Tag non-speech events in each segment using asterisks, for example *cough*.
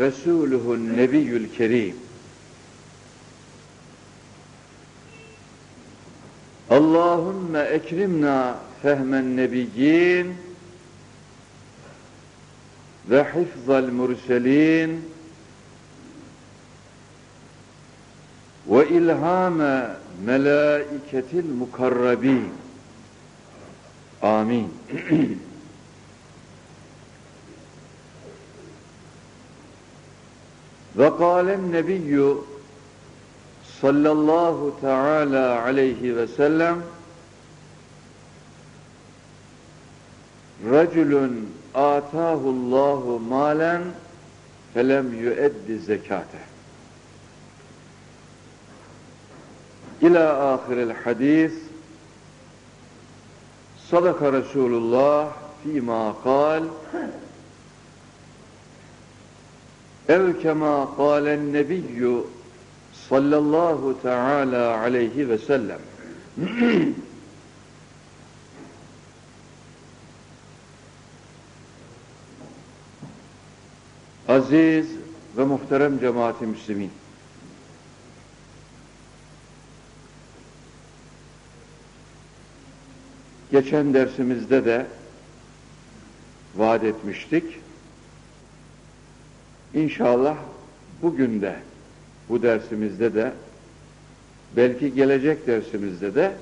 Resuluhun Nebiyyül Kerim. Allahümme ekrimna fehmen nebiyyin ve hifzal murselin ve ilhame melaiketil mukarrabin. Amin. *clears throat* ve kâlen nebiyyü sallallahu teala aleyhi ve sellem Raculun atahullahu malen felem yueddi zekate. İlâ ahirel hadis Sadaka Resulullah fîmâ kal ev kemâ kâlen nebiyyü sallallahu teala aleyhi ve sellem *clears throat* Aziz ve muhterem cemaati müslimin Geçen dersimizde de vaat etmiştik. İnşallah bugün de bu dersimizde de belki gelecek dersimizde de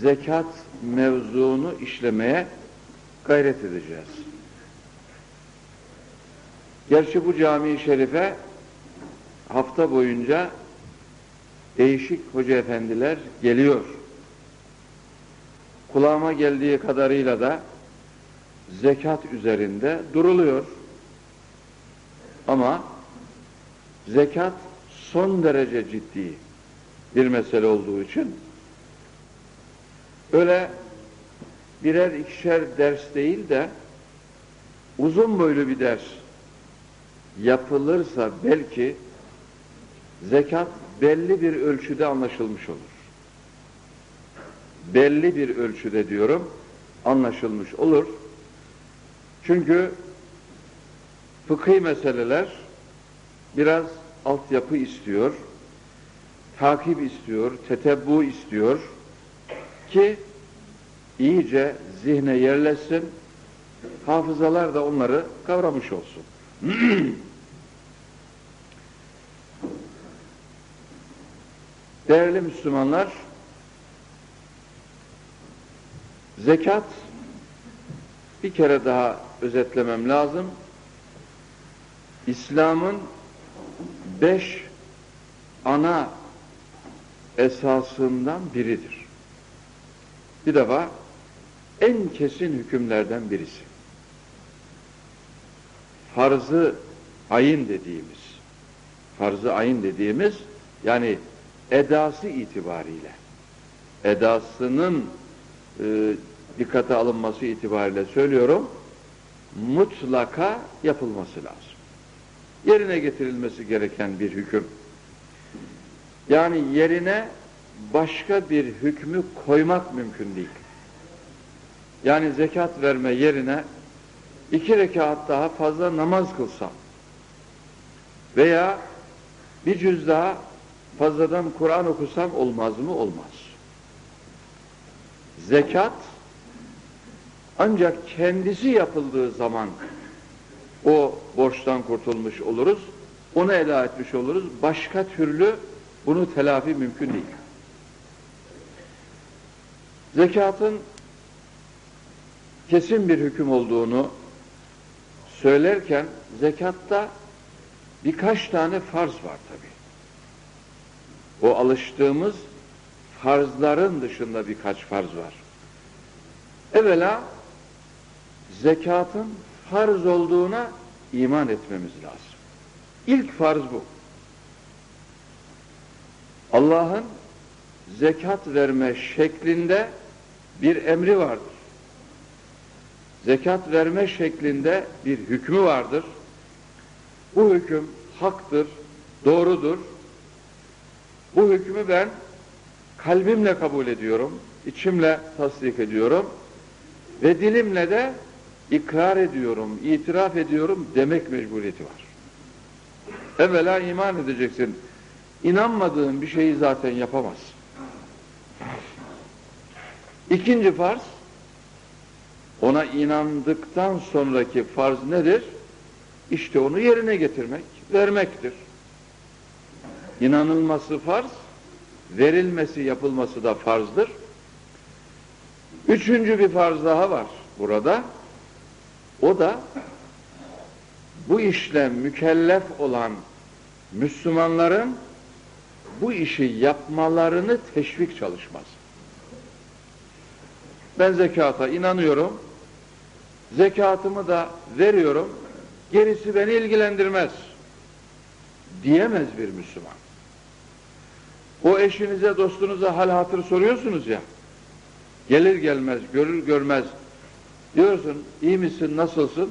zekat mevzunu işlemeye gayret edeceğiz. Gerçi bu cami-i şerife hafta boyunca değişik hoca efendiler geliyor. Kulağıma geldiği kadarıyla da zekat üzerinde duruluyor. Ama zekat son derece ciddi bir mesele olduğu için öyle birer ikişer ders değil de uzun boylu bir ders yapılırsa belki zekat belli bir ölçüde anlaşılmış olur. Belli bir ölçüde diyorum anlaşılmış olur. Çünkü fıkhi meseleler biraz altyapı istiyor, takip istiyor, tetebbu istiyor ki iyice zihne yerleşsin, hafızalar da onları kavramış olsun. *clears throat* Değerli Müslümanlar, zekat bir kere daha özetlemem lazım. İslam'ın beş ana esasından biridir. Bir defa en kesin hükümlerden birisi. Farzı ayın dediğimiz, farzı ayın dediğimiz yani edası itibariyle, edasının e, dikkate alınması itibariyle söylüyorum, mutlaka yapılması lazım. Yerine getirilmesi gereken bir hüküm. Yani yerine başka bir hükmü koymak mümkün değil. Yani zekat verme yerine iki rekat daha fazla namaz kılsam veya bir cüz daha fazladan Kur'an okusam olmaz mı? Olmaz. Zekat ancak kendisi yapıldığı zaman o borçtan kurtulmuş oluruz. Onu eda etmiş oluruz. Başka türlü bunu telafi mümkün değil. Zekatın kesin bir hüküm olduğunu söylerken zekatta birkaç tane farz var tabi. O alıştığımız farzların dışında birkaç farz var. Evvela zekatın farz olduğuna iman etmemiz lazım. İlk farz bu. Allah'ın zekat verme şeklinde bir emri vardır. Zekat verme şeklinde bir hükmü vardır. Bu hüküm haktır, doğrudur. Bu hükmü ben kalbimle kabul ediyorum, içimle tasdik ediyorum ve dilimle de ikrar ediyorum, itiraf ediyorum demek mecburiyeti var. Evvela iman edeceksin. İnanmadığın bir şeyi zaten yapamazsın. İkinci farz, ona inandıktan sonraki farz nedir? İşte onu yerine getirmek, vermektir. İnanılması farz, verilmesi, yapılması da farzdır. Üçüncü bir farz daha var burada. O da bu işle mükellef olan Müslümanların bu işi yapmalarını teşvik çalışması. Ben zekata inanıyorum, zekatımı da veriyorum, gerisi beni ilgilendirmez diyemez bir Müslüman. O eşinize, dostunuza hal hatır soruyorsunuz ya, gelir gelmez, görür görmez, diyorsun, iyi misin, nasılsın?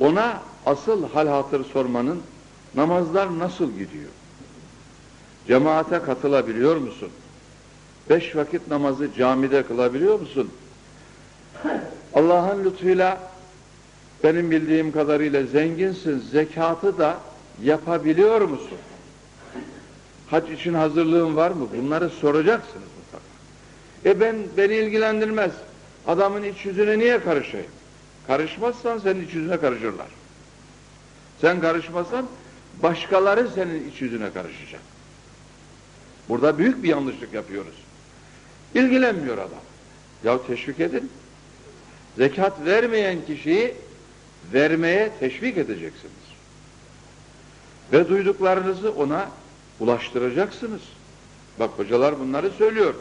Ona asıl hal hatır sormanın namazlar nasıl gidiyor? Cemaate katılabiliyor musun? Beş vakit namazı camide kılabiliyor musun? Allah'ın lütfuyla benim bildiğim kadarıyla zenginsin, zekatı da yapabiliyor musun? Hac için hazırlığın var mı? Bunları soracaksınız. E ben, beni ilgilendirmez. Adamın iç yüzüne niye karışayım? Karışmazsan senin iç yüzüne karışırlar. Sen karışmazsan başkaları senin iç yüzüne karışacak. Burada büyük bir yanlışlık yapıyoruz. İlgilenmiyor adam. Ya teşvik edin. Zekat vermeyen kişiyi vermeye teşvik edeceksiniz. Ve duyduklarınızı ona ulaştıracaksınız. Bak hocalar bunları söylüyor.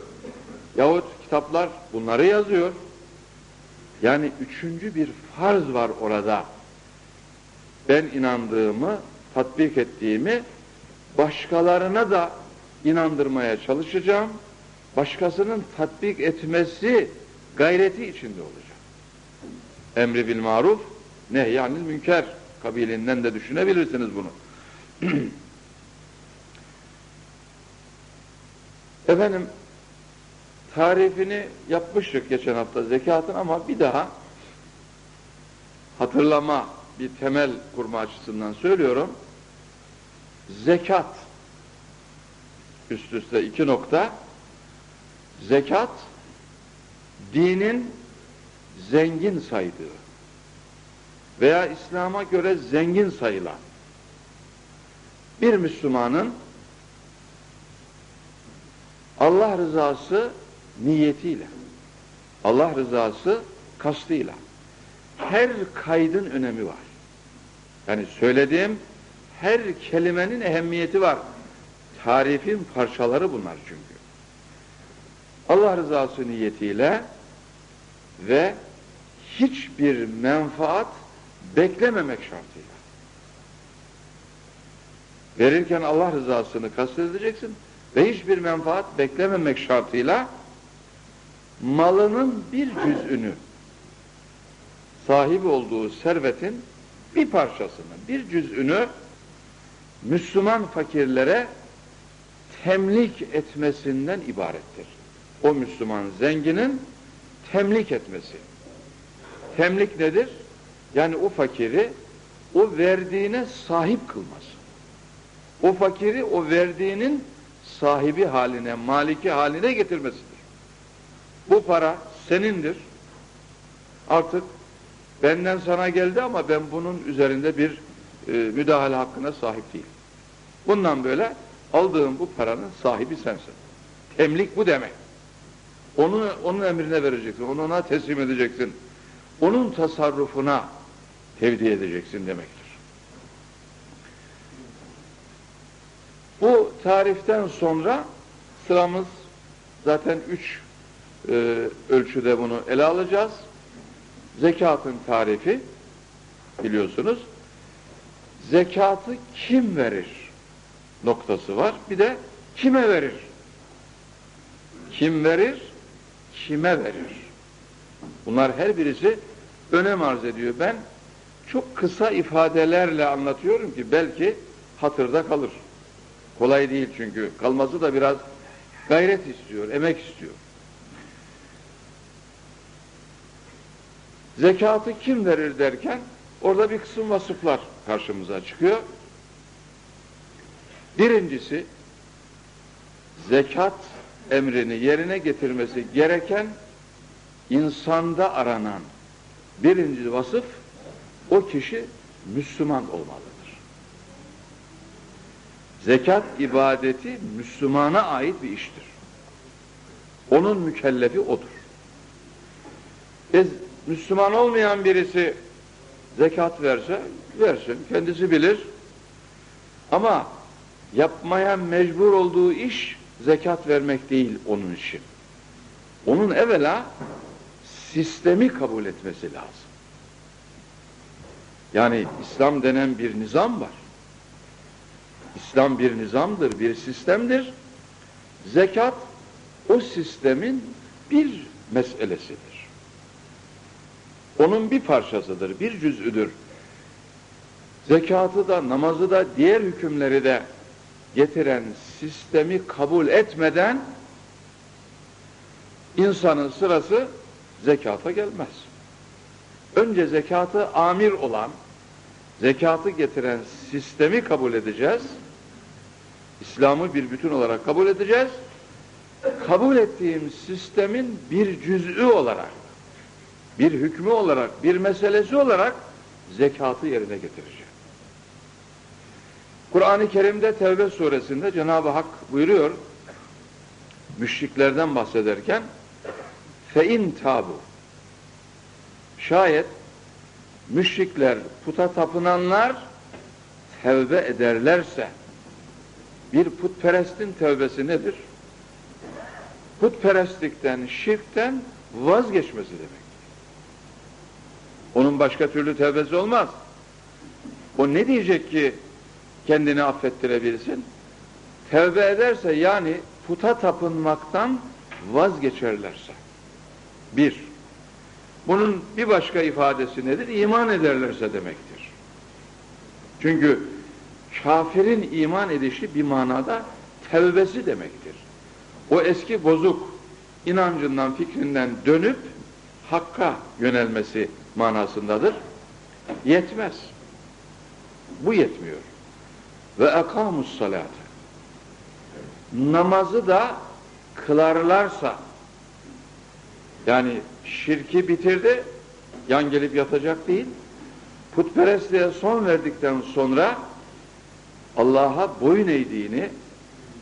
Yahut kitaplar bunları yazıyor. Yani üçüncü bir farz var orada. Ben inandığımı, tatbik ettiğimi başkalarına da inandırmaya çalışacağım. Başkasının tatbik etmesi gayreti içinde olacak. Emri bil maruf, nehyanil münker kabilinden de düşünebilirsiniz bunu. *clears throat* Efendim, tarifini yapmıştık geçen hafta zekatın ama bir daha hatırlama, bir temel kurma açısından söylüyorum. Zekat, üst üste iki nokta, zekat, dinin zengin saydığı veya İslam'a göre zengin sayılan bir Müslümanın Allah rızası niyetiyle, Allah rızası kastıyla her kaydın önemi var. Yani söylediğim her kelimenin ehemmiyeti var. Tarifin parçaları bunlar çünkü. Allah rızası niyetiyle ve hiçbir menfaat beklememek şartıyla. Verirken Allah rızasını kastedeceksin ve hiçbir menfaat beklememek şartıyla malının bir cüzünü sahip olduğu servetin bir parçasını, bir cüzünü Müslüman fakirlere temlik etmesinden ibarettir. O Müslüman zenginin temlik etmesi. Temlik nedir? Yani o fakiri o verdiğine sahip kılması. O fakiri o verdiğinin sahibi haline, maliki haline getirmesidir. Bu para senindir. Artık benden sana geldi ama ben bunun üzerinde bir e, müdahale hakkına sahip değilim. Bundan böyle aldığım bu paranın sahibi sensin. Temlik bu demek. Onu onun emrine vereceksin, onu ona teslim edeceksin. Onun tasarrufuna tevdi edeceksin demektir. Bu tariften sonra sıramız zaten üç e, ölçüde bunu ele alacağız. Zekatın tarifi biliyorsunuz. Zekatı kim verir noktası var. Bir de kime verir? Kim verir? Kime verir? Bunlar her birisi önem arz ediyor. Ben çok kısa ifadelerle anlatıyorum ki belki hatırda kalır. Kolay değil çünkü. Kalması da biraz gayret istiyor, emek istiyor. Zekatı kim verir derken orada bir kısım vasıflar karşımıza çıkıyor. Birincisi zekat emrini yerine getirmesi gereken insanda aranan birinci vasıf o kişi Müslüman olmalıdır. Zekat ibadeti Müslümana ait bir iştir. Onun mükellefi odur. E, Müslüman olmayan birisi zekat verse, versin, kendisi bilir. Ama yapmaya mecbur olduğu iş zekat vermek değil onun için. Onun evvela sistemi kabul etmesi lazım. Yani İslam denen bir nizam var. İslam bir nizamdır, bir sistemdir. Zekat o sistemin bir meselesidir. Onun bir parçasıdır, bir cüz'üdür. Zekatı da, namazı da, diğer hükümleri de getiren sistemi kabul etmeden insanın sırası zekata gelmez. Önce zekatı amir olan, zekatı getiren sistemi kabul edeceğiz. İslam'ı bir bütün olarak kabul edeceğiz. Kabul ettiğim sistemin bir cüz'ü olarak, bir hükmü olarak, bir meselesi olarak zekatı yerine getireceğim. Kur'an-ı Kerim'de Tevbe suresinde Cenab-ı Hak buyuruyor, müşriklerden bahsederken, fein tabu şayet müşrikler, puta tapınanlar tevbe ederlerse bir putperestin tevbesi nedir? Putperestlikten, şirkten vazgeçmesi demek. Onun başka türlü tevbesi olmaz. O ne diyecek ki kendini affettirebilsin? Tevbe ederse yani puta tapınmaktan vazgeçerlerse. Bir. Bunun bir başka ifadesi nedir? İman ederlerse demektir. Çünkü kafirin iman edişi bir manada tevbesi demektir. O eski bozuk inancından, fikrinden dönüp hakka yönelmesi manasındadır. Yetmez. Bu yetmiyor. Ve ekamus salatı. Namazı da kılarlarsa yani şirki bitirdi, yan gelip yatacak değil. Putperestliğe son verdikten sonra Allah'a boyun eğdiğini,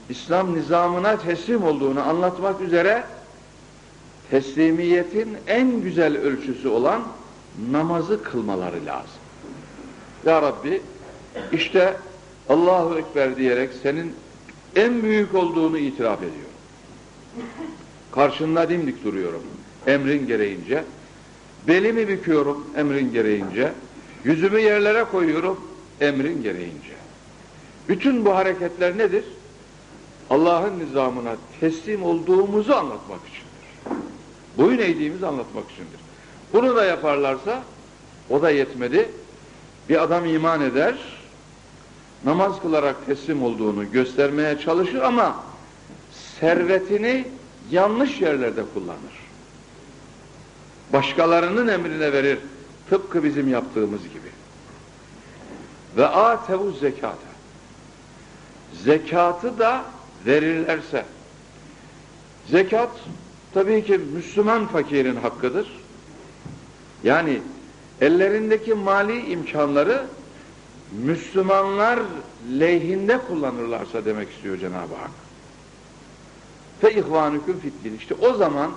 İslam nizamına teslim olduğunu anlatmak üzere teslimiyetin en güzel ölçüsü olan namazı kılmaları lazım. Ya Rabbi işte Allahu Ekber diyerek senin en büyük olduğunu itiraf ediyorum. Karşında dimdik duruyorum emrin gereğince. Belimi büküyorum emrin gereğince. Yüzümü yerlere koyuyorum emrin gereğince. Bütün bu hareketler nedir? Allah'ın nizamına teslim olduğumuzu anlatmak içindir. Boyun eğdiğimizi anlatmak içindir. Bunu da yaparlarsa o da yetmedi. Bir adam iman eder, namaz kılarak teslim olduğunu göstermeye çalışır ama servetini yanlış yerlerde kullanır başkalarının emrine verir. Tıpkı bizim yaptığımız gibi. Ve atevu zekata. Zekatı da verirlerse. Zekat tabii ki Müslüman fakirin hakkıdır. Yani ellerindeki mali imkanları Müslümanlar lehinde kullanırlarsa demek istiyor Cenab-ı Hak. Fe ihvanüküm fiddin. İşte o zaman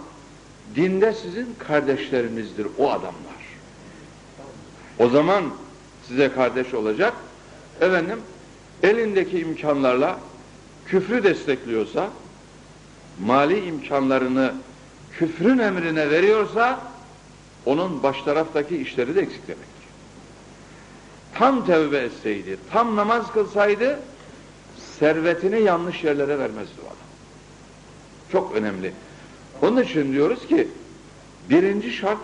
dinde sizin kardeşlerinizdir o adamlar. O zaman size kardeş olacak. Efendim elindeki imkanlarla küfrü destekliyorsa mali imkanlarını küfrün emrine veriyorsa onun baş taraftaki işleri de eksik demektir. Tam tevbe etseydi, tam namaz kılsaydı servetini yanlış yerlere vermezdi o adam. Çok önemli. Onun için diyoruz ki birinci şart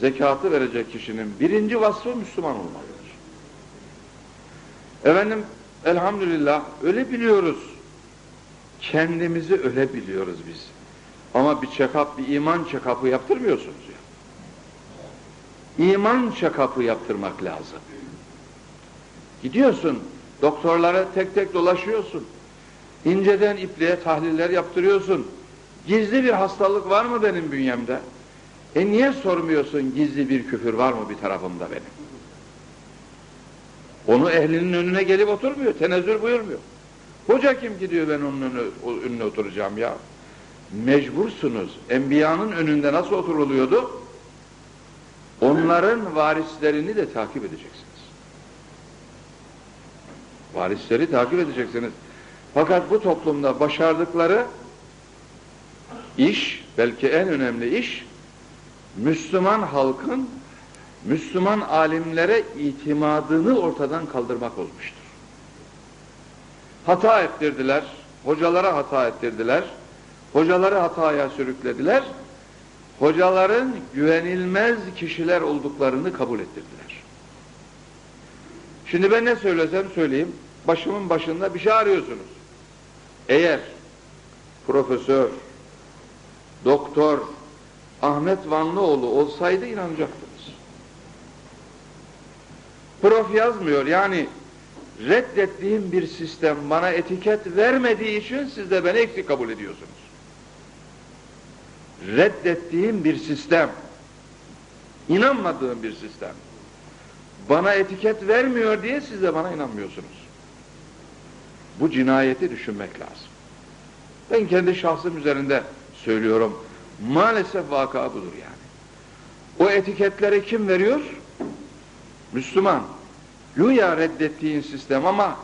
zekatı verecek kişinin birinci vasfı Müslüman olmalıdır. Efendim elhamdülillah öyle biliyoruz. Kendimizi öyle biliyoruz biz. Ama bir check-up, bir iman check-up'ı yaptırmıyorsunuz ya. iman check-up'ı yaptırmak lazım. Gidiyorsun, doktorlara tek tek dolaşıyorsun. İnceden ipliğe tahliller yaptırıyorsun. Gizli bir hastalık var mı benim bünyemde? E niye sormuyorsun gizli bir küfür var mı bir tarafımda benim? Onu ehlinin önüne gelip oturmuyor, tenezzül buyurmuyor. Hoca kim ki diyor ben onun önüne, önüne oturacağım ya. Mecbursunuz. Enbiyanın önünde nasıl oturuluyordu? Onların varislerini de takip edeceksiniz. Varisleri takip edeceksiniz. Fakat bu toplumda başardıkları iş, belki en önemli iş, Müslüman halkın Müslüman alimlere itimadını ortadan kaldırmak olmuştur. Hata ettirdiler, hocalara hata ettirdiler, hocaları hataya sürüklediler, hocaların güvenilmez kişiler olduklarını kabul ettirdiler. Şimdi ben ne söylesem söyleyeyim, başımın başında bir şey arıyorsunuz. Eğer profesör, doktor Ahmet Vanlıoğlu olsaydı inanacaktınız. Prof yazmıyor yani reddettiğim bir sistem bana etiket vermediği için siz de beni eksik kabul ediyorsunuz. Reddettiğim bir sistem, inanmadığım bir sistem, bana etiket vermiyor diye siz de bana inanmıyorsunuz. Bu cinayeti düşünmek lazım. Ben kendi şahsım üzerinde söylüyorum. Maalesef vaka budur yani. O etiketleri kim veriyor? Müslüman. Güya reddettiğin sistem ama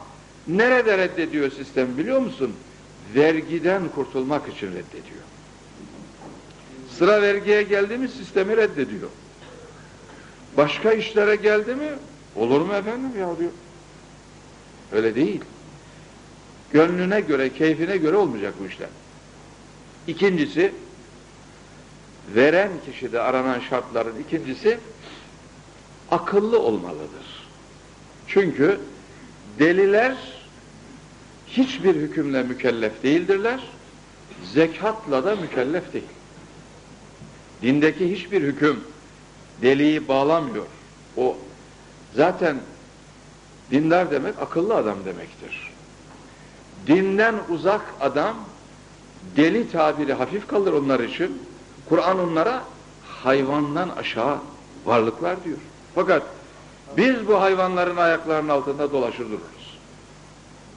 nerede reddediyor sistem biliyor musun? Vergiden kurtulmak için reddediyor. Sıra vergiye geldi mi sistemi reddediyor. Başka işlere geldi mi olur mu efendim ya diyor. Öyle değil. Gönlüne göre, keyfine göre olmayacak bu işler. İkincisi, veren kişide aranan şartların ikincisi, akıllı olmalıdır. Çünkü deliler hiçbir hükümle mükellef değildirler, zekatla da mükellef değil. Dindeki hiçbir hüküm deliyi bağlamıyor. O zaten dindar demek akıllı adam demektir. Dinden uzak adam deli tabiri hafif kalır onlar için. Kur'an onlara hayvandan aşağı varlıklar diyor. Fakat biz bu hayvanların ayaklarının altında dolaşır dururuz.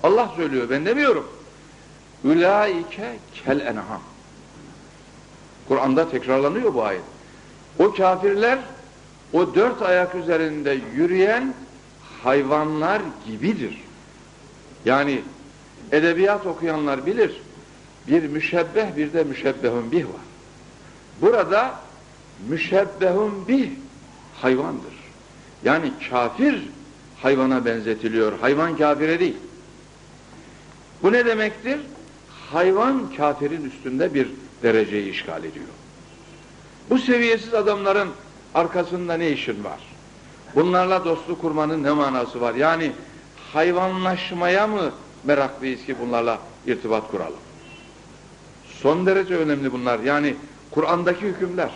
Allah söylüyor ben demiyorum. Ülaike kel enham. Kur'an'da tekrarlanıyor bu ayet. O kafirler o dört ayak üzerinde yürüyen hayvanlar gibidir. Yani edebiyat okuyanlar bilir. Bir müşebbeh bir de müşebbehun bih var. Burada müşebbehun bih hayvandır. Yani kafir hayvana benzetiliyor. Hayvan kafire değil. Bu ne demektir? Hayvan kafirin üstünde bir dereceyi işgal ediyor. Bu seviyesiz adamların arkasında ne işin var? Bunlarla dostluk kurmanın ne manası var? Yani hayvanlaşmaya mı meraklıyız ki bunlarla irtibat kuralım? Son derece önemli bunlar. Yani Kur'an'daki hükümler.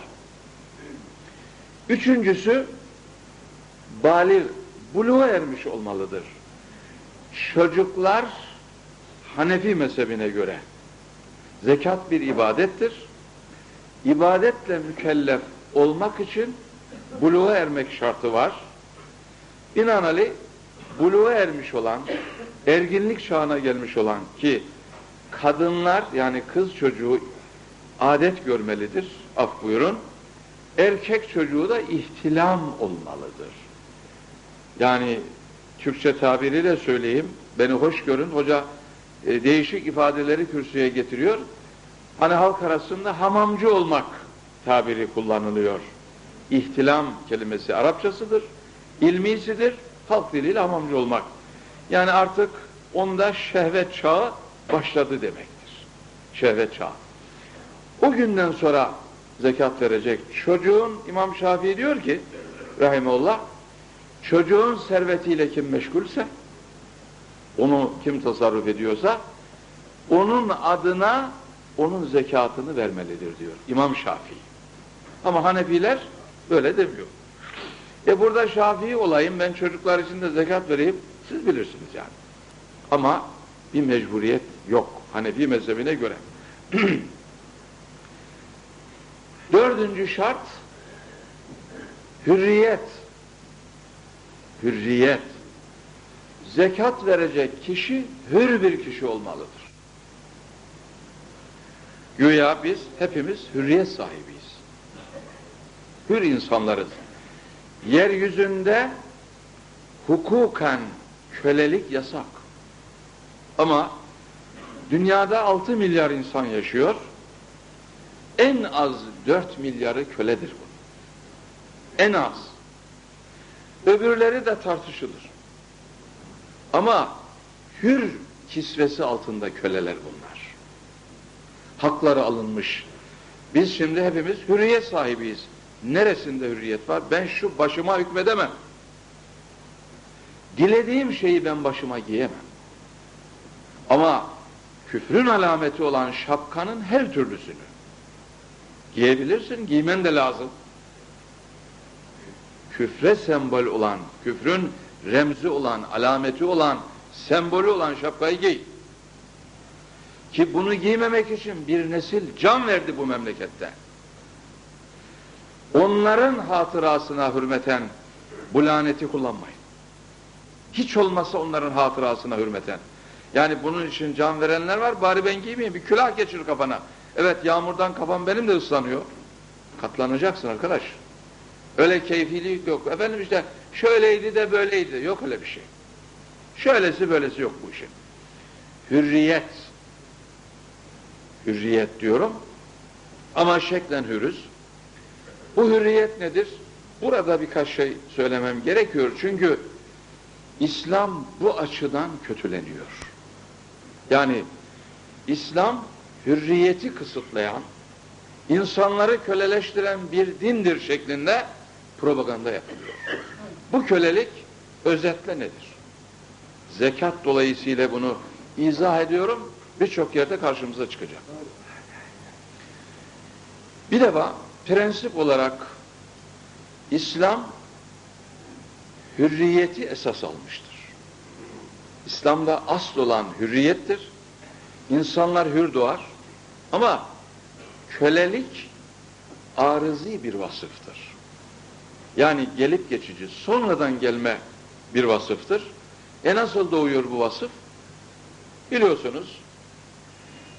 Üçüncüsü balir, buluğa ermiş olmalıdır. Çocuklar Hanefi mezhebine göre zekat bir ibadettir. İbadetle mükellef olmak için buluğa ermek şartı var. Binaenaleyh buluğa ermiş olan, erginlik çağına gelmiş olan ki kadınlar yani kız çocuğu adet görmelidir, af buyurun. Erkek çocuğu da ihtilam olmalıdır. Yani Türkçe tabiriyle söyleyeyim, beni hoş görün, hoca e, değişik ifadeleri kürsüye getiriyor. Hani halk arasında hamamcı olmak tabiri kullanılıyor. İhtilam kelimesi Arapçasıdır, ilmisidir, halk diliyle hamamcı olmak. Yani artık onda şehvet çağı başladı demektir. Şehvet çağı. O günden sonra zekat verecek. Çocuğun İmam Şafii diyor ki Rahimullah çocuğun servetiyle kim meşgulse onu kim tasarruf ediyorsa onun adına onun zekatını vermelidir diyor İmam Şafii. Ama Hanefiler böyle demiyor. E burada Şafii olayım, ben çocuklar için de zekat vereyim, siz bilirsiniz yani. Ama bir mecburiyet yok Hanefi mezhebine göre. *clears throat* Dördüncü şart, hürriyet. Hürriyet. Zekat verecek kişi hür bir kişi olmalıdır. Güya biz hepimiz hürriyet sahibiyiz. Hür insanlarız. Yeryüzünde hukuken kölelik yasak. Ama dünyada 6 milyar insan yaşıyor. En az 4 milyarı köledir bu. En az. Öbürleri de tartışılır. Ama hür kisvesi altında köleler bunlar. Hakları alınmış. Biz şimdi hepimiz hürriyet sahibiyiz. Neresinde hürriyet var? Ben şu başıma hükmedemem. Dilediğim şeyi ben başıma giyemem. Ama küfrün alameti olan şapkanın her türlüsünü giyebilirsin, giymen de lazım. Küfre sembol olan, küfrün remzi olan, alameti olan, sembolü olan şapkayı giy. Ki bunu giymemek için bir nesil can verdi bu memlekette. Onların hatırasına hürmeten bu laneti kullanmayın. Hiç olmazsa onların hatırasına hürmeten. Yani bunun için can verenler var, bari ben giymeyeyim, bir külah geçir kafana. Evet, yağmurdan kafam benim de ıslanıyor. Katlanacaksın arkadaş. Öyle keyfilik yok. Efendim işte şöyleydi de böyleydi. Yok öyle bir şey. Şöylesi böylesi yok bu işin. Hürriyet. Hürriyet diyorum. Ama şeklen hürüz. Bu hürriyet nedir? Burada birkaç şey söylemem gerekiyor. Çünkü İslam bu açıdan kötüleniyor. Yani İslam hürriyeti kısıtlayan, insanları köleleştiren bir dindir şeklinde propaganda yapılıyor. Bu kölelik özetle nedir? Zekat dolayısıyla bunu izah ediyorum. Birçok yerde karşımıza çıkacak. Bir defa prensip olarak İslam hürriyeti esas almıştır. İslam'da asıl olan hürriyettir. İnsanlar hür doğar. Ama kölelik arızi bir vasıftır. Yani gelip geçici, sonradan gelme bir vasıftır. E nasıl doğuyor bu vasıf? Biliyorsunuz,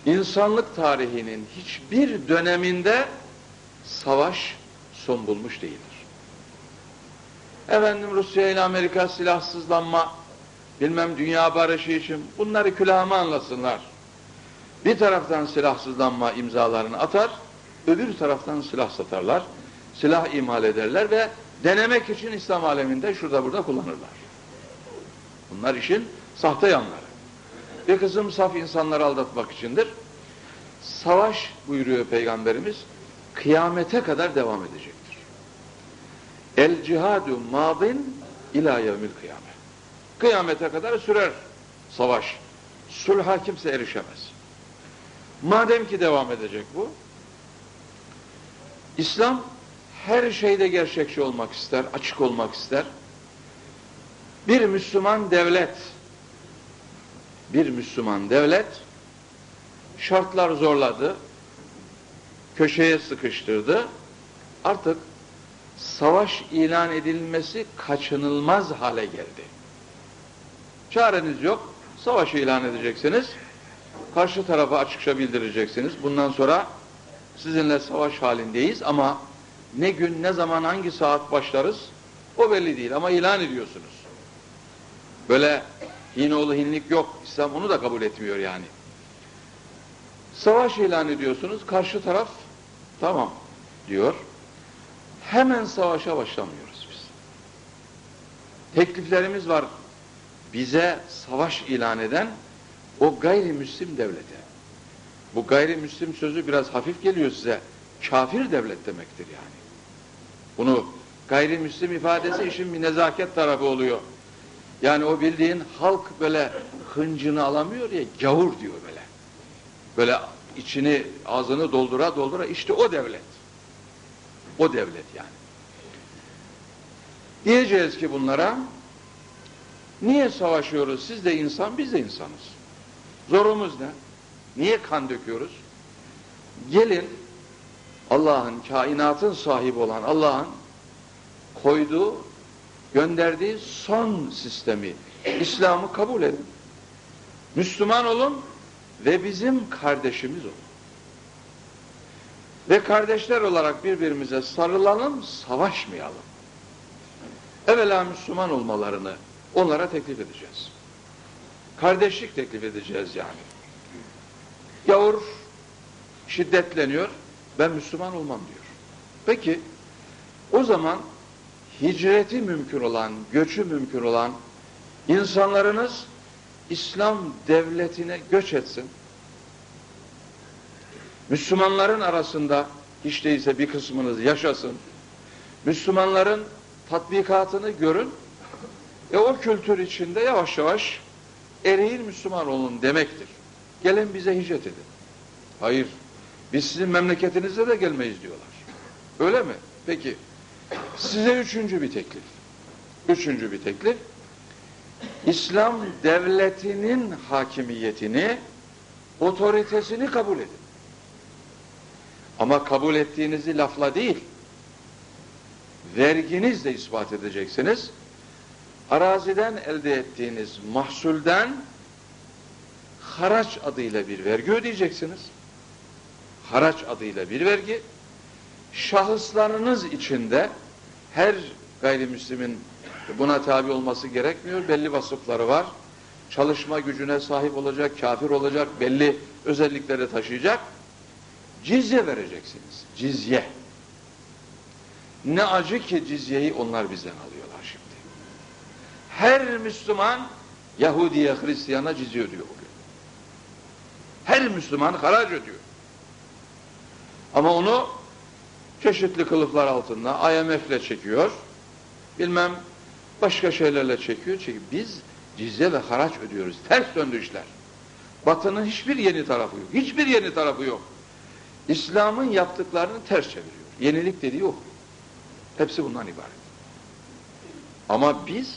insanlık tarihinin hiçbir döneminde savaş son bulmuş değildir. Efendim Rusya ile Amerika silahsızlanma, bilmem dünya barışı için bunları külahıma anlasınlar. Bir taraftan silahsızlanma imzalarını atar, öbür taraftan silah satarlar, silah imal ederler ve denemek için İslam aleminde şurada burada kullanırlar. Bunlar işin sahte yanları. Bir kısım saf insanları aldatmak içindir. Savaş buyuruyor Peygamberimiz, kıyamete kadar devam edecektir. El cihadu madin ila yevmil kıyamet. Kıyamete kadar sürer savaş. Sulha kimse erişemez. Madem ki devam edecek bu, İslam her şeyde gerçekçi olmak ister, açık olmak ister. Bir Müslüman devlet, bir Müslüman devlet şartlar zorladı, köşeye sıkıştırdı. Artık savaş ilan edilmesi kaçınılmaz hale geldi. Çareniz yok, savaş ilan edeceksiniz. Karşı tarafa açıkça bildireceksiniz. Bundan sonra sizinle savaş halindeyiz ama ne gün, ne zaman, hangi saat başlarız o belli değil ama ilan ediyorsunuz. Böyle hinoğlu hinlik yok. İslam onu da kabul etmiyor yani. Savaş ilan ediyorsunuz. Karşı taraf tamam diyor. Hemen savaşa başlamıyoruz biz. Tekliflerimiz var. Bize savaş ilan eden o gayrimüslim devlete. Bu gayrimüslim sözü biraz hafif geliyor size. Kafir devlet demektir yani. Bunu gayrimüslim ifadesi işin bir nezaket tarafı oluyor. Yani o bildiğin halk böyle hıncını alamıyor ya gavur diyor böyle. Böyle içini ağzını doldura doldura işte o devlet. O devlet yani. Diyeceğiz ki bunlara, niye savaşıyoruz? Siz de insan, biz de insanız. Zorumuz ne? Niye kan döküyoruz? Gelin, Allah'ın, kainatın sahibi olan Allah'ın koyduğu, gönderdiği son sistemi, İslam'ı kabul edin. Müslüman olun ve bizim kardeşimiz olun. Ve kardeşler olarak birbirimize sarılalım, savaşmayalım. Evvela Müslüman olmalarını onlara teklif edeceğiz. Kardeşlik teklif edeceğiz yani. Yavur şiddetleniyor, ben Müslüman olmam diyor. Peki, o zaman hicreti mümkün olan, göçü mümkün olan insanlarınız İslam devletine göç etsin. Müslümanların arasında hiç değilse bir kısmınız yaşasın. Müslümanların tatbikatını görün. E o kültür içinde yavaş yavaş eriyin Müslüman olun demektir. Gelin bize hicret edin. Hayır. Biz sizin memleketinize de gelmeyiz diyorlar. Öyle mi? Peki. Size üçüncü bir teklif. Üçüncü bir teklif. İslam devletinin hakimiyetini, otoritesini kabul edin. Ama kabul ettiğinizi lafla değil, verginizle ispat edeceksiniz. Araziden elde ettiğiniz mahsulden haraç adıyla bir vergi ödeyeceksiniz. Haraç adıyla bir vergi. Şahıslarınız içinde her gayrimüslimin buna tabi olması gerekmiyor. Belli vasıfları var. Çalışma gücüne sahip olacak, kafir olacak, belli özellikleri taşıyacak. Cizye vereceksiniz. Cizye. Ne acı ki cizyeyi onlar bizden alıyorlar şimdi. Her Müslüman Yahudiye, Hristiyana cizye ödüyor bugün. Her Müslüman haraç ödüyor. Ama onu çeşitli kılıflar altında IMF'le çekiyor. Bilmem başka şeylerle çekiyor. Çünkü biz cizye ve haraç ödüyoruz. Ters döndü işler. Batının hiçbir yeni tarafı yok. Hiçbir yeni tarafı yok. İslam'ın yaptıklarını ters çeviriyor. Yenilik dediği yok. Hepsi bundan ibaret. Ama biz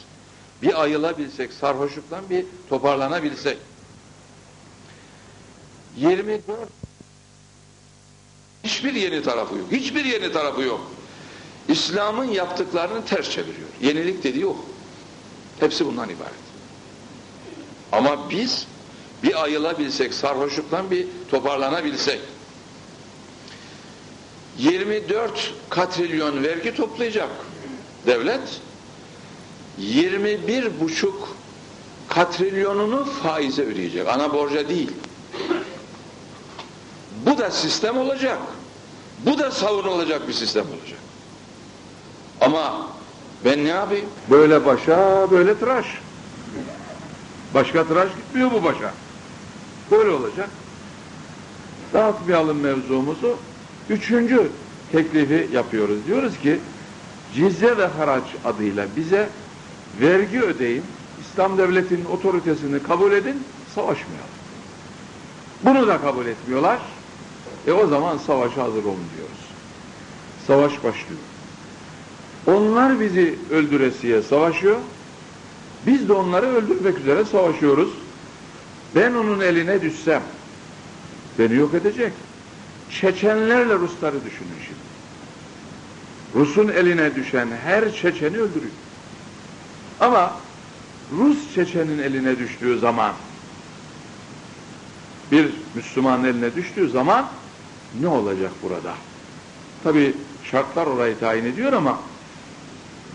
bir ayılabilsek, sarhoşluktan bir toparlanabilsek 24 hiçbir yeni tarafı yok. Hiçbir yeni tarafı yok. İslam'ın yaptıklarını ters çeviriyor. Yenilik dediği yok. Hepsi bundan ibaret. Ama biz bir ayılabilsek, sarhoşluktan bir toparlanabilsek 24 katrilyon vergi toplayacak devlet 21 buçuk katrilyonunu faize ödeyecek. Ana borca değil. Da sistem olacak. Bu da savunulacak bir sistem olacak. Ama ben ne yapayım? Böyle başa, böyle tıraş. Başka tıraş gitmiyor bu başa. Böyle olacak. Dağıtmayalım mevzumuzu. Üçüncü teklifi yapıyoruz. Diyoruz ki cizye ve haraç adıyla bize vergi ödeyin, İslam devletinin otoritesini kabul edin, savaşmayalım. Bunu da kabul etmiyorlar. E o zaman savaşa hazır olun diyoruz. Savaş başlıyor. Onlar bizi öldüresiye savaşıyor. Biz de onları öldürmek üzere savaşıyoruz. Ben onun eline düşsem beni yok edecek. Çeçenlerle Rusları düşünün şimdi. Rus'un eline düşen her Çeçeni öldürüyor. Ama Rus Çeçenin eline düştüğü zaman bir Müslüman eline düştüğü zaman ne olacak burada? Tabi şartlar orayı tayin ediyor ama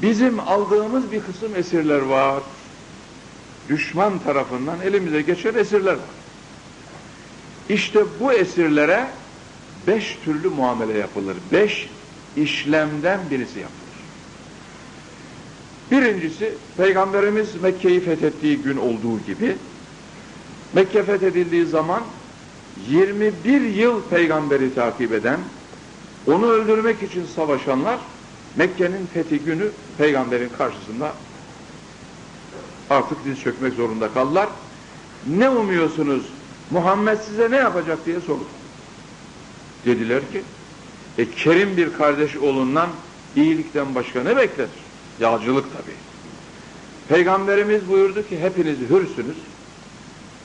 bizim aldığımız bir kısım esirler var. Düşman tarafından elimize geçen esirler var. İşte bu esirlere beş türlü muamele yapılır. Beş işlemden birisi yapılır. Birincisi, Peygamberimiz Mekke'yi fethettiği gün olduğu gibi, Mekke fethedildiği zaman 21 yıl peygamberi takip eden, onu öldürmek için savaşanlar, Mekke'nin fethi günü peygamberin karşısında artık diz çökmek zorunda kaldılar. Ne umuyorsunuz? Muhammed size ne yapacak diye sordu. Dediler ki, e, kerim bir kardeş olundan iyilikten başka ne beklenir? Yağcılık tabi. Peygamberimiz buyurdu ki hepiniz hürsünüz.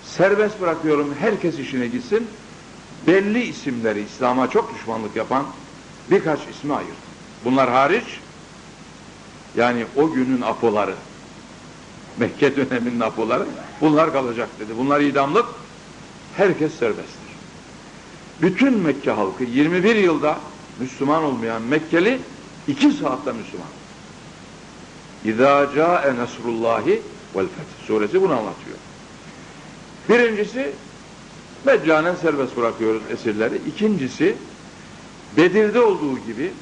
Serbest bırakıyorum herkes işine gitsin. Belli isimleri İslam'a çok düşmanlık yapan birkaç ismi ayırdı. Bunlar hariç yani o günün apoları Mekke döneminin apoları bunlar kalacak dedi. Bunlar idamlık herkes serbesttir. Bütün Mekke halkı 21 yılda Müslüman olmayan Mekkeli iki saatte Müslüman. İzâ câe nesrullâhi vel feth. Suresi bunu anlatıyor. Birincisi meccanen serbest bırakıyoruz esirleri. İkincisi Bedir'de olduğu gibi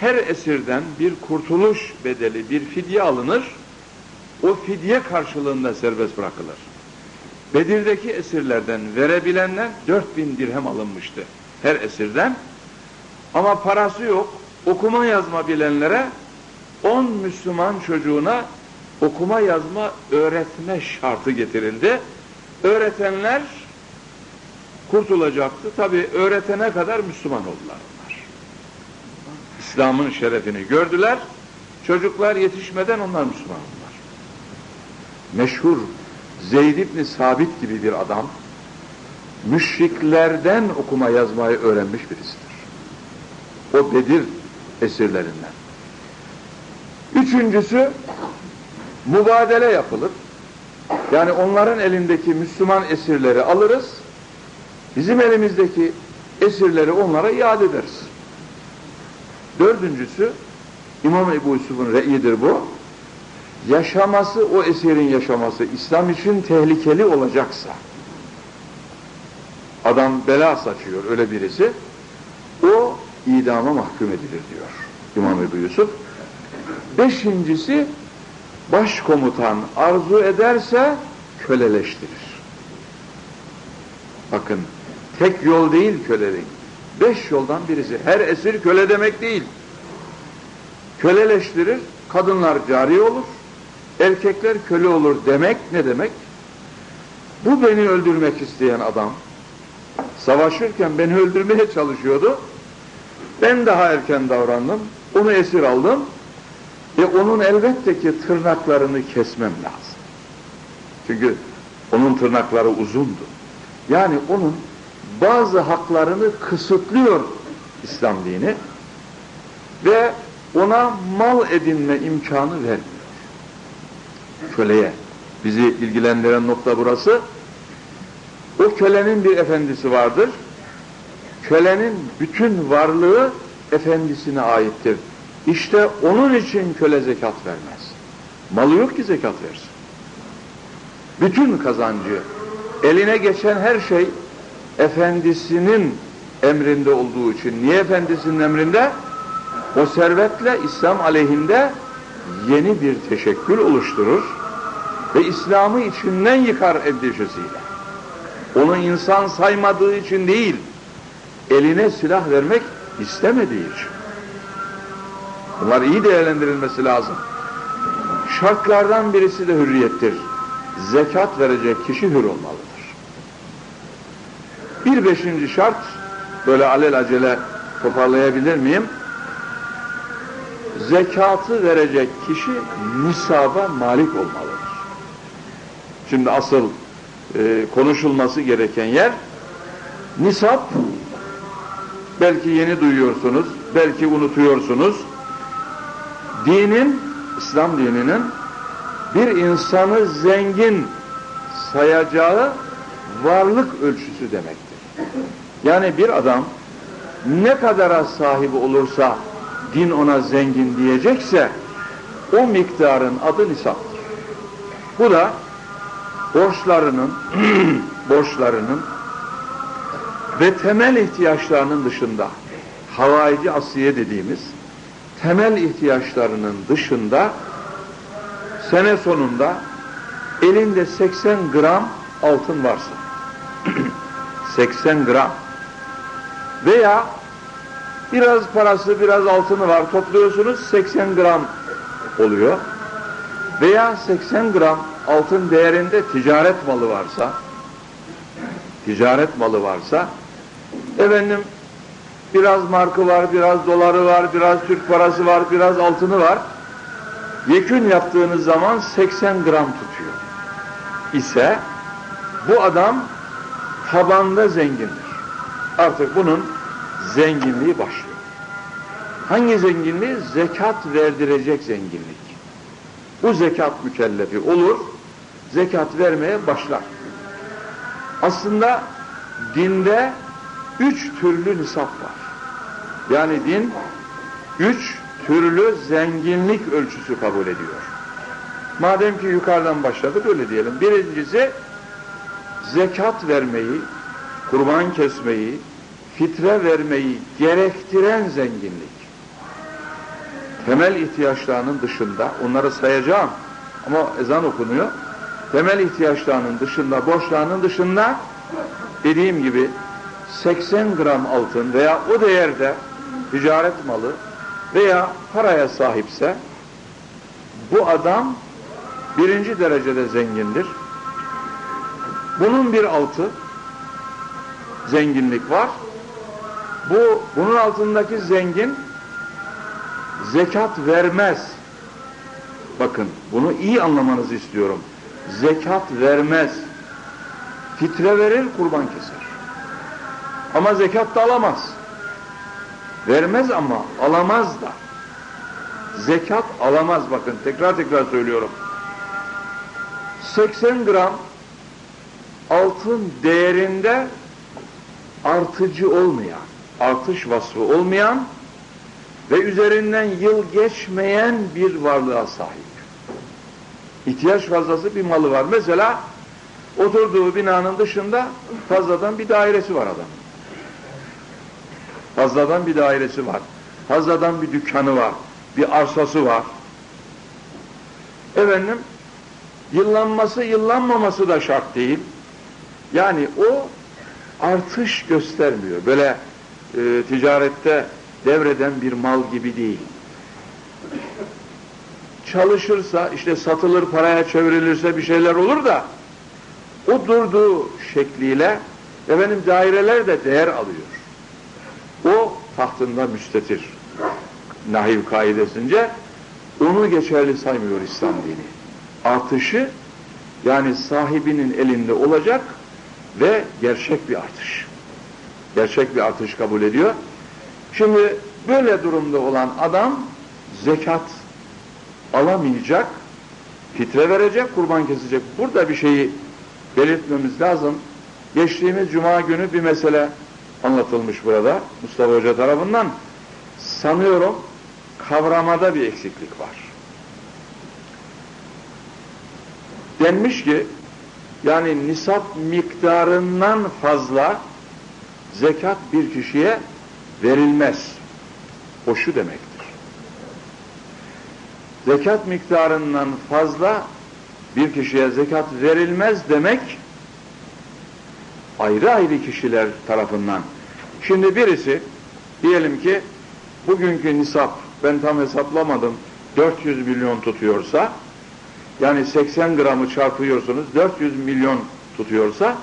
her esirden bir kurtuluş bedeli, bir fidye alınır. O fidye karşılığında serbest bırakılır. Bedir'deki esirlerden verebilenden 4000 dirhem alınmıştı her esirden. Ama parası yok. Okuma yazma bilenlere 10 Müslüman çocuğuna okuma yazma öğretme şartı getirildi. Öğretenler kurtulacaktı. Tabi öğretene kadar Müslüman oldular onlar. İslam'ın şerefini gördüler. Çocuklar yetişmeden onlar Müslüman oldular. Meşhur Zeyd ibn Sabit gibi bir adam müşriklerden okuma yazmayı öğrenmiş birisidir. O Bedir esirlerinden. Üçüncüsü mübadele yapılır. Yani onların elindeki Müslüman esirleri alırız. Bizim elimizdeki esirleri onlara iade ederiz. Dördüncüsü İmam Ebu Yusuf'un re'idir bu. Yaşaması, o esirin yaşaması İslam için tehlikeli olacaksa adam bela saçıyor öyle birisi o idama mahkum edilir diyor İmam Ebu Yusuf. Beşincisi başkomutan arzu ederse köleleştirir. Bakın tek yol değil kölelik. Beş yoldan birisi. Her esir köle demek değil. Köleleştirir, kadınlar cari olur, erkekler köle olur demek ne demek? Bu beni öldürmek isteyen adam savaşırken beni öldürmeye çalışıyordu. Ben daha erken davrandım. Onu esir aldım. Ve onun elbette ki tırnaklarını kesmem lazım. Çünkü onun tırnakları uzundu. Yani onun bazı haklarını kısıtlıyor İslam dini ve ona mal edinme imkanı vermiyor. Köleye. Bizi ilgilendiren nokta burası. O kölenin bir efendisi vardır. Kölenin bütün varlığı efendisine aittir. İşte onun için köle zekat vermez. Malı yok ki zekat versin. Bütün kazancı, eline geçen her şey efendisinin emrinde olduğu için. Niye efendisinin emrinde? O servetle İslam aleyhinde yeni bir teşekkül oluşturur ve İslam'ı içinden yıkar endişesiyle. Onu insan saymadığı için değil, eline silah vermek istemediği için. Bunlar iyi değerlendirilmesi lazım. Şartlardan birisi de hürriyettir. Zekat verecek kişi hür olmalıdır. Bir beşinci şart, böyle alel acele toparlayabilir miyim? Zekatı verecek kişi nisaba malik olmalıdır. Şimdi asıl e, konuşulması gereken yer nisap belki yeni duyuyorsunuz, belki unutuyorsunuz dinin, İslam dininin bir insanı zengin sayacağı varlık ölçüsü demektir. Yani bir adam ne kadara sahibi olursa din ona zengin diyecekse o miktarın adı nisaptır. Bu da borçlarının *clears throat* borçlarının ve temel ihtiyaçlarının dışında havaici asiye dediğimiz temel ihtiyaçlarının dışında sene sonunda elinde 80 gram altın varsa *clears throat* 80 gram veya biraz parası biraz altını var topluyorsunuz 80 gram oluyor veya 80 gram altın değerinde ticaret malı varsa ticaret malı varsa efendim biraz markı var, biraz doları var, biraz Türk parası var, biraz altını var. yekün yaptığınız zaman 80 gram tutuyor ise bu adam tabanda zengindir. Artık bunun zenginliği başlıyor. Hangi zenginliği? Zekat verdirecek zenginlik. Bu zekat mükellefi olur, zekat vermeye başlar. Aslında dinde üç türlü nisap var. Yani din üç türlü zenginlik ölçüsü kabul ediyor. Madem ki yukarıdan başladık öyle diyelim. Birincisi zekat vermeyi, kurban kesmeyi, fitre vermeyi gerektiren zenginlik. Temel ihtiyaçlarının dışında, onları sayacağım ama ezan okunuyor. Temel ihtiyaçlarının dışında, borçlarının dışında dediğim gibi 80 gram altın veya o değerde ticaret malı veya paraya sahipse bu adam birinci derecede zengindir. Bunun bir altı zenginlik var. Bu bunun altındaki zengin zekat vermez. Bakın bunu iyi anlamanızı istiyorum. Zekat vermez. Fitre verir, kurban keser. Ama zekat da alamaz. Vermez ama alamaz da. Zekat alamaz bakın tekrar tekrar söylüyorum. 80 gram altın değerinde artıcı olmayan, artış vasfı olmayan ve üzerinden yıl geçmeyen bir varlığa sahip. İhtiyaç fazlası bir malı var. Mesela oturduğu binanın dışında fazladan bir dairesi var adamın. Fazladan bir dairesi var. Fazladan bir dükkanı var. Bir arsası var. Efendim yıllanması yıllanmaması da şart değil. Yani o artış göstermiyor. Böyle e, ticarette devreden bir mal gibi değil. Çalışırsa, işte satılır, paraya çevrilirse bir şeyler olur da o durduğu şekliyle efendim daireler de değer alıyor. Tahtında müstetir. Nahiv kaidesince onu geçerli saymıyor İslam dini. Artışı yani sahibinin elinde olacak ve gerçek bir artış. Gerçek bir artış kabul ediyor. Şimdi böyle durumda olan adam zekat alamayacak, fitre verecek, kurban kesecek. Burada bir şeyi belirtmemiz lazım. Geçtiğimiz cuma günü bir mesele anlatılmış burada Mustafa Hoca tarafından. Sanıyorum kavramada bir eksiklik var. Denmiş ki yani nisap miktarından fazla zekat bir kişiye verilmez. O şu demektir. Zekat miktarından fazla bir kişiye zekat verilmez demek ayrı ayrı kişiler tarafından. Şimdi birisi diyelim ki bugünkü nisap ben tam hesaplamadım 400 milyon tutuyorsa yani 80 gramı çarpıyorsunuz 400 milyon tutuyorsa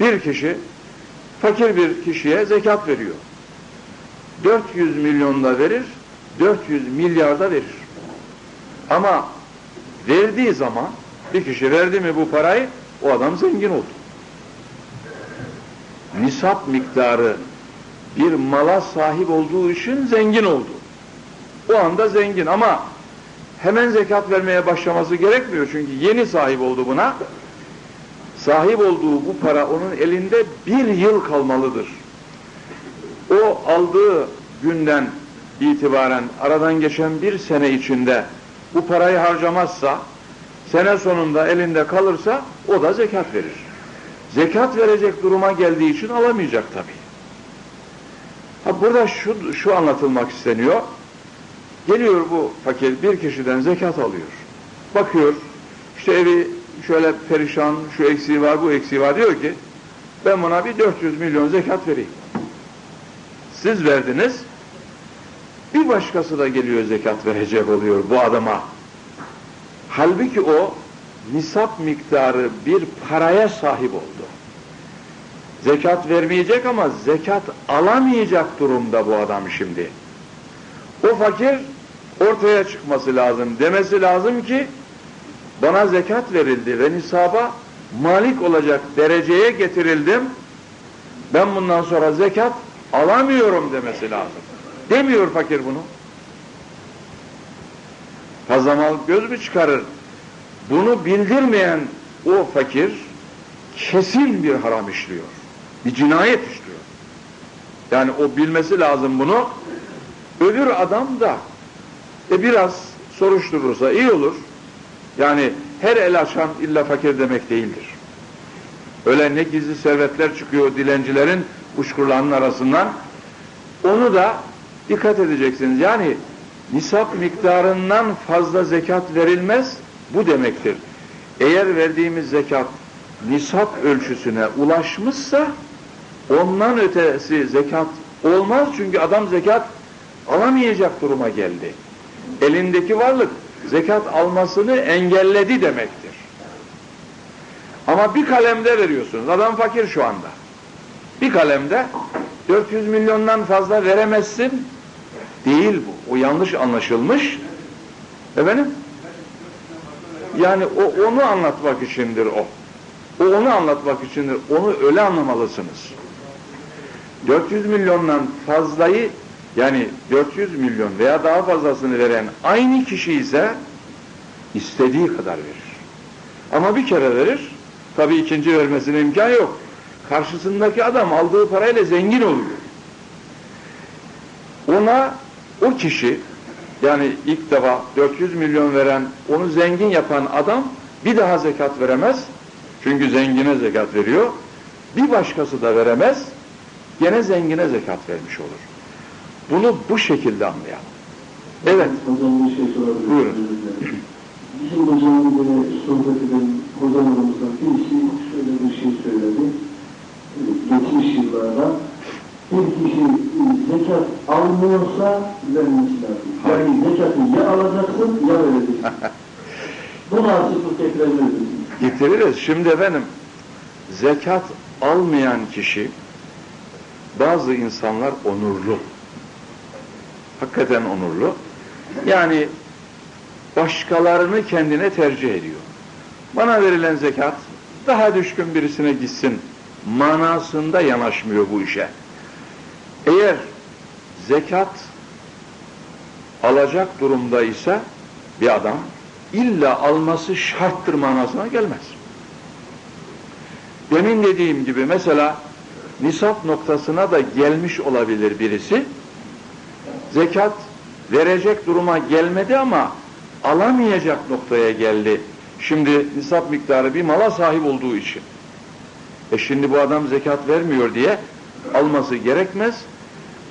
bir kişi fakir bir kişiye zekat veriyor. 400 milyonda verir, 400 milyarda verir. Ama verdiği zaman bir kişi verdi mi bu parayı o adam zengin oldu. Nisap miktarı bir mala sahip olduğu için zengin oldu. O anda zengin ama hemen zekat vermeye başlaması gerekmiyor çünkü yeni sahip oldu buna. Sahip olduğu bu para onun elinde bir yıl kalmalıdır. O aldığı günden itibaren aradan geçen bir sene içinde bu parayı harcamazsa, sene sonunda elinde kalırsa o da zekat verir. Zekat verecek duruma geldiği için alamayacak tabii. Ha burada şu, şu anlatılmak isteniyor. Geliyor bu fakir bir kişiden zekat alıyor. Bakıyor işte evi şöyle perişan, şu eksiği var, bu eksiği var diyor ki ben buna bir 400 milyon zekat vereyim. Siz verdiniz, bir başkası da geliyor zekat verecek oluyor bu adama. Halbuki o nisap miktarı bir paraya sahip oldu. Zekat vermeyecek ama zekat alamayacak durumda bu adam şimdi. O fakir ortaya çıkması lazım. Demesi lazım ki bana zekat verildi ve nisaba malik olacak dereceye getirildim. Ben bundan sonra zekat alamıyorum demesi lazım. Demiyor fakir bunu. Fazla mal göz mü çıkarır? Bunu bildirmeyen o fakir kesin bir haram işliyor. Bir cinayet işliyor. Yani o bilmesi lazım bunu. Öbür adam da e biraz soruşturursa iyi olur. Yani her el açan illa fakir demek değildir. Öyle ne gizli servetler çıkıyor dilencilerin uçkurlarının arasından. Onu da dikkat edeceksiniz. Yani nisap miktarından fazla zekat verilmez bu demektir. Eğer verdiğimiz zekat nisap ölçüsüne ulaşmışsa ondan ötesi zekat olmaz çünkü adam zekat alamayacak duruma geldi. Elindeki varlık zekat almasını engelledi demektir. Ama bir kalemde veriyorsunuz. Adam fakir şu anda. Bir kalemde 400 milyondan fazla veremezsin. Değil bu. O yanlış anlaşılmış. Efendim? Yani o onu anlatmak içindir o. O onu anlatmak içindir. Onu öyle anlamalısınız. 400 milyondan fazlayı yani 400 milyon veya daha fazlasını veren aynı kişi ise istediği kadar verir. Ama bir kere verir, tabii ikinci vermesine imkan yok. Karşısındaki adam aldığı parayla zengin oluyor. Ona o kişi yani ilk defa 400 milyon veren, onu zengin yapan adam bir daha zekat veremez. Çünkü zengine zekat veriyor. Bir başkası da veremez. Gene zengine zekat vermiş olur. Bunu bu şekilde anlayalım. Evet. Hocam bir şey sorabilirim. Buyurun. Bizim hocamın sohbet eden hocalarımızdan birisi şöyle bir şey söyledi. Geçmiş yıllarda bir kişi zekat almıyorsa vermesi lazım. Yani zekatı ya alacaksın ya vereceksin. *laughs* Bunu açıklık getirebilir misiniz? Getiririz. Şimdi efendim zekat almayan kişi bazı insanlar onurlu. Hakikaten onurlu. Yani başkalarını kendine tercih ediyor. Bana verilen zekat daha düşkün birisine gitsin manasında yanaşmıyor bu işe. Eğer zekat alacak durumda ise bir adam illa alması şarttır manasına gelmez. Demin dediğim gibi mesela nisap noktasına da gelmiş olabilir birisi. Zekat verecek duruma gelmedi ama alamayacak noktaya geldi. Şimdi nisap miktarı bir mala sahip olduğu için. E şimdi bu adam zekat vermiyor diye alması gerekmez.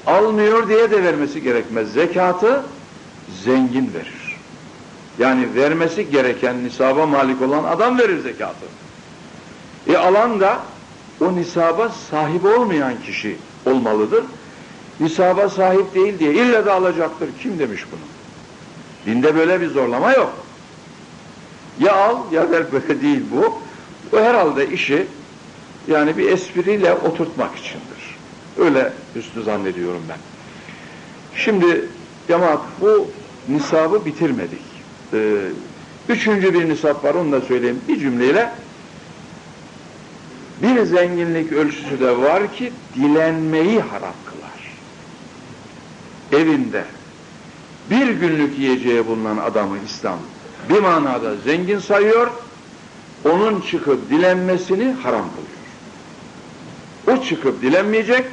Almıyor diye de vermesi gerekmez. Zekatı zengin verir. Yani vermesi gereken nisaba malik olan adam verir zekatı. E alan da o nisaba sahip olmayan kişi olmalıdır. Nisaba sahip değil diye illa da alacaktır. Kim demiş bunu? Dinde böyle bir zorlama yok. Ya al ya ver böyle değil bu. Bu herhalde işi yani bir espriyle oturtmak içindir. Öyle üstü zannediyorum ben. Şimdi cemaat bu nisabı bitirmedik. Ee, üçüncü bir nisap var onu da söyleyeyim bir cümleyle. Bir zenginlik ölçüsü de var ki dilenmeyi haram kılar. Evinde bir günlük yiyeceği bulunan adamı İslam bir manada zengin sayıyor, onun çıkıp dilenmesini haram kılıyor. O çıkıp dilenmeyecek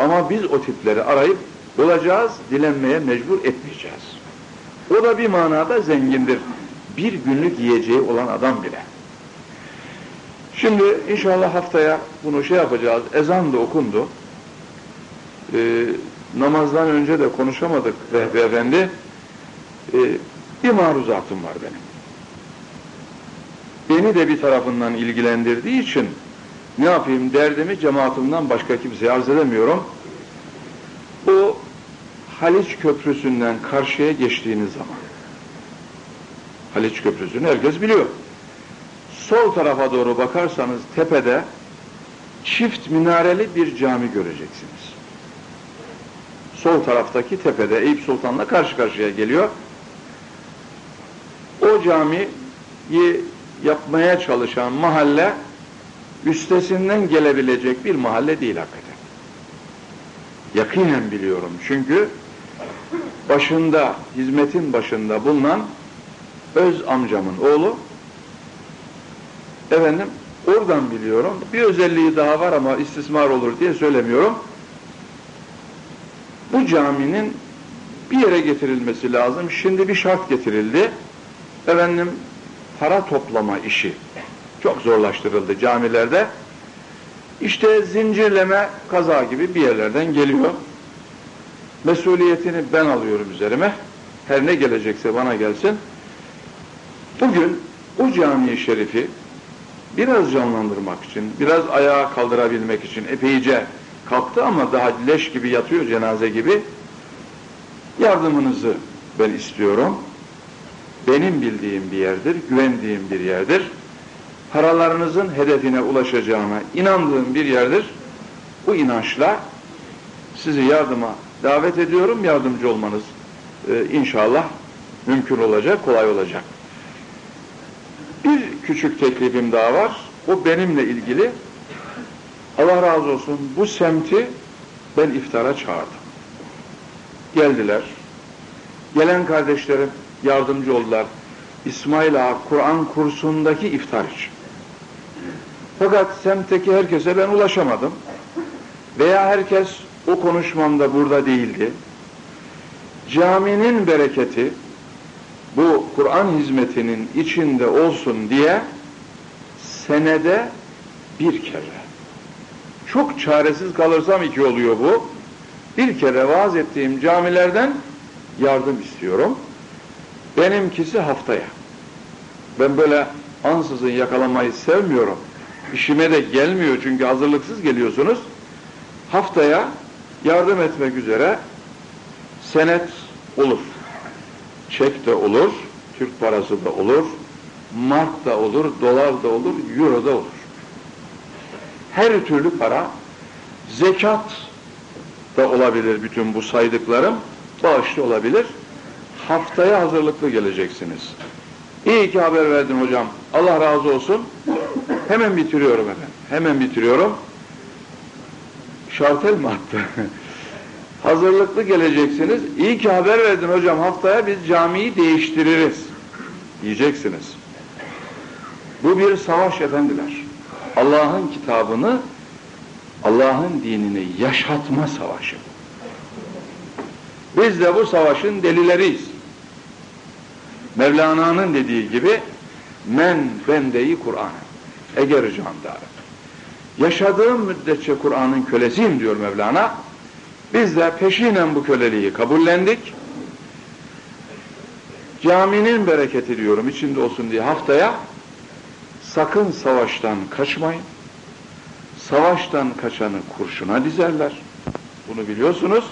ama biz o tipleri arayıp bulacağız, dilenmeye mecbur etmeyeceğiz. O da bir manada zengindir. Bir günlük yiyeceği olan adam bile. Şimdi inşallah haftaya bunu şey yapacağız. Ezan da okundu. Ee, namazdan önce de konuşamadık Vehbi Efendi. Ee, bir maruzatım var benim. Beni de bir tarafından ilgilendirdiği için ne yapayım derdimi cemaatimden başka kimseye arz edemiyorum. Bu Haliç Köprüsü'nden karşıya geçtiğiniz zaman Haliç Köprüsü'nü herkes biliyor. Sol tarafa doğru bakarsanız tepede çift minareli bir cami göreceksiniz. sol taraftaki tepede Eyüp Sultan'la karşı karşıya geliyor. O camiyi yapmaya çalışan mahalle üstesinden gelebilecek bir mahalle değil hakikaten. Yakinen biliyorum çünkü başında, hizmetin başında bulunan öz amcamın oğlu efendim oradan biliyorum. Bir özelliği daha var ama istismar olur diye söylemiyorum. Bu caminin bir yere getirilmesi lazım. Şimdi bir şart getirildi. Efendim para toplama işi çok zorlaştırıldı camilerde. İşte zincirleme kaza gibi bir yerlerden geliyor. Mesuliyetini ben alıyorum üzerime. Her ne gelecekse bana gelsin. Bugün o cami şerifi biraz canlandırmak için, biraz ayağa kaldırabilmek için epeyce kalktı ama daha leş gibi yatıyor cenaze gibi. Yardımınızı ben istiyorum. Benim bildiğim bir yerdir, güvendiğim bir yerdir. Paralarınızın hedefine ulaşacağına inandığım bir yerdir. Bu inançla sizi yardıma davet ediyorum. Yardımcı olmanız e, inşallah mümkün olacak, kolay olacak. Bir küçük teklifim daha var. O benimle ilgili. Allah razı olsun bu semti ben iftara çağırdım. Geldiler. Gelen kardeşlerim yardımcı oldular. İsmail Ağa Kur'an kursundaki iftar için. Fakat semtteki herkese ben ulaşamadım. Veya herkes o konuşmamda burada değildi. Caminin bereketi bu Kur'an hizmetinin içinde olsun diye senede bir kere çok çaresiz kalırsam iki oluyor bu. Bir kere vaaz ettiğim camilerden yardım istiyorum. Benimkisi haftaya. Ben böyle ansızın yakalamayı sevmiyorum. İşime de gelmiyor çünkü hazırlıksız geliyorsunuz. Haftaya yardım etmek üzere senet olur. Çek de olur, Türk parası da olur, mark da olur, dolar da olur, euro da olur. Her türlü para, zekat da olabilir bütün bu saydıklarım, bağışlı olabilir. Haftaya hazırlıklı geleceksiniz. İyi ki haber verdin hocam. Allah razı olsun. Hemen bitiriyorum efendim. Hemen bitiriyorum. Şartel mi attı? *laughs* Hazırlıklı geleceksiniz. İyi ki haber verdin hocam. Haftaya biz camiyi değiştiririz. Diyeceksiniz. Bu bir savaş efendiler. Allah'ın kitabını, Allah'ın dinini yaşatma savaşı. Biz de bu savaşın delileriyiz. Mevlana'nın dediği gibi men bendeyi Kur'an. Eğer candarım. Yaşadığım müddetçe Kur'an'ın kölesiyim diyor Mevlana. Biz de peşinen bu köleliği kabullendik. Caminin bereketi diyorum içinde olsun diye haftaya sakın savaştan kaçmayın. Savaştan kaçanı kurşuna dizerler. Bunu biliyorsunuz.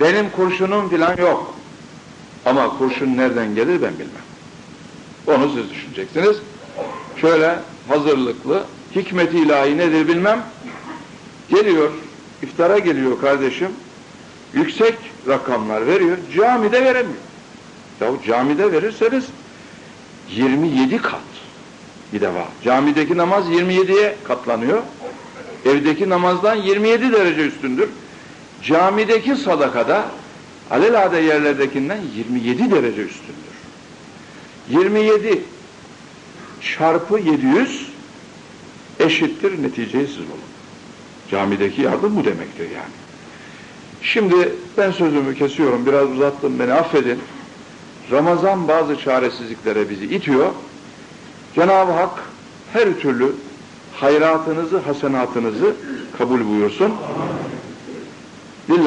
Benim kurşunum filan yok. Ama kurşun nereden gelir ben bilmem. Onu siz düşüneceksiniz. Şöyle hazırlıklı, hikmeti ilahi nedir bilmem. Geliyor, iftara geliyor kardeşim. Yüksek rakamlar veriyor, camide veremiyor. Ya camide verirseniz 27 kat bir defa. Camideki namaz 27'ye katlanıyor. Evdeki namazdan 27 derece üstündür. Camideki sadakada alelade yerlerdekinden 27 derece üstündür. 27 çarpı 700 eşittir neticeye siz olun. Camideki yardım bu demektir yani. Şimdi ben sözümü kesiyorum, biraz uzattım beni affedin. Ramazan bazı çaresizliklere bizi itiyor. Cenab-ı Hak her türlü hayratınızı, hasenatınızı kabul buyursun.